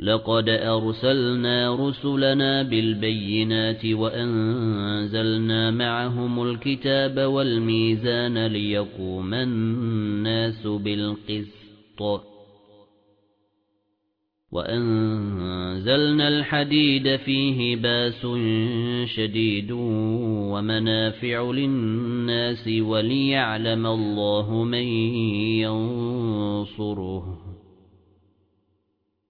لَقَدْ أَرْسَلْنَا رُسُلَنَا بِالْبَيِّنَاتِ وَأَنزَلْنَا مَعَهُمُ الْكِتَابَ وَالْمِيزَانَ لِيَقُومَ النَّاسُ بِالْقِسْطِ وَأَنزَلْنَا الْحَدِيدَ فِيهِ بَأْسٌ شَدِيدٌ وَمَنَافِعُ لِلنَّاسِ وَلِيَعْلَمَ اللَّهُ مَن يَنصُرُهُ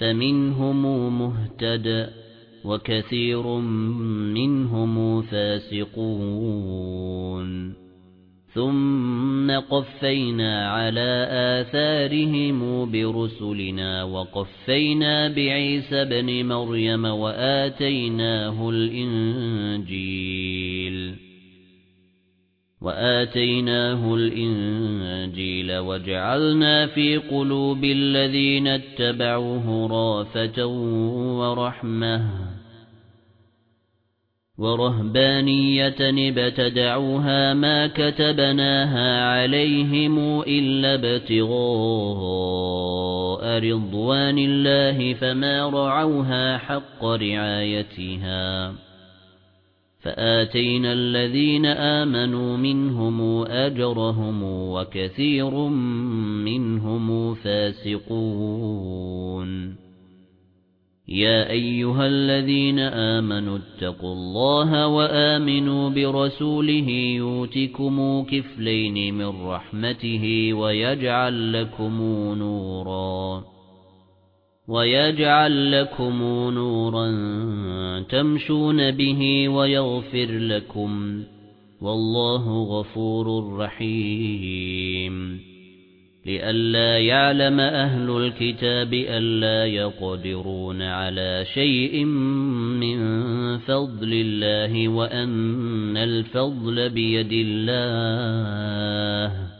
فَمِنْهُمْ مُهْتَدٍ وَكَثِيرٌ مِنْهُمْ فَاسِقُونَ. ثُمَّ قَفَّيْنَا عَلَى آثَارِهِمْ بِرُسُلِنَا وَقَفَّيْنَا بِعِيسَى ابْنِ مَرْيَمَ وَآتَيْنَاهُ الْإِنْجِيلَ. وَآتَيْنَاهُ الْإِنْجِيلَ وَجَعَلْنَا فِي قُلُوبِ الَّذِينَ اتَّبَعُوهُ رَأْفَةً وَرَحْمَةً وَرَهْبَانِيَّةً ابْتَدَعُوهَا مَا كَتَبْنَاهَا عَلَيْهِمْ إِلَّا ابْتِغَاءَ رِضْوَانِ اللَّهِ فَمَا رَعَوْهَا حَقَّ رِعَايَتِهَا فَآتَيْنَا الَّذِينَ آمَنُوا مِنْهُمْ أَجْرَهُمْ وَكَثِيرٌ مِنْهُمْ فَاسِقُونَ يَا أَيُّهَا الَّذِينَ آمَنُوا اتَّقُوا اللَّهَ وَآمِنُوا بِرَسُولِهِ يُؤْتِكُمْ كِفْلَيْنِ مِنْ رَحْمَتِهِ وَيَجْعَلْ لَكُمْ نُورًا وَيَجْعَلْ لَكُمْ نُورًا تَمْشُونَ بِهِ وَيَغْفِرْ لَكُمْ وَاللَّهُ غَفُورٌ رَّحِيمٌ. لئلا يعلم أهل الكتاب ألا يقدرون على شيء من فضل الله وأن الفضل بيد الله.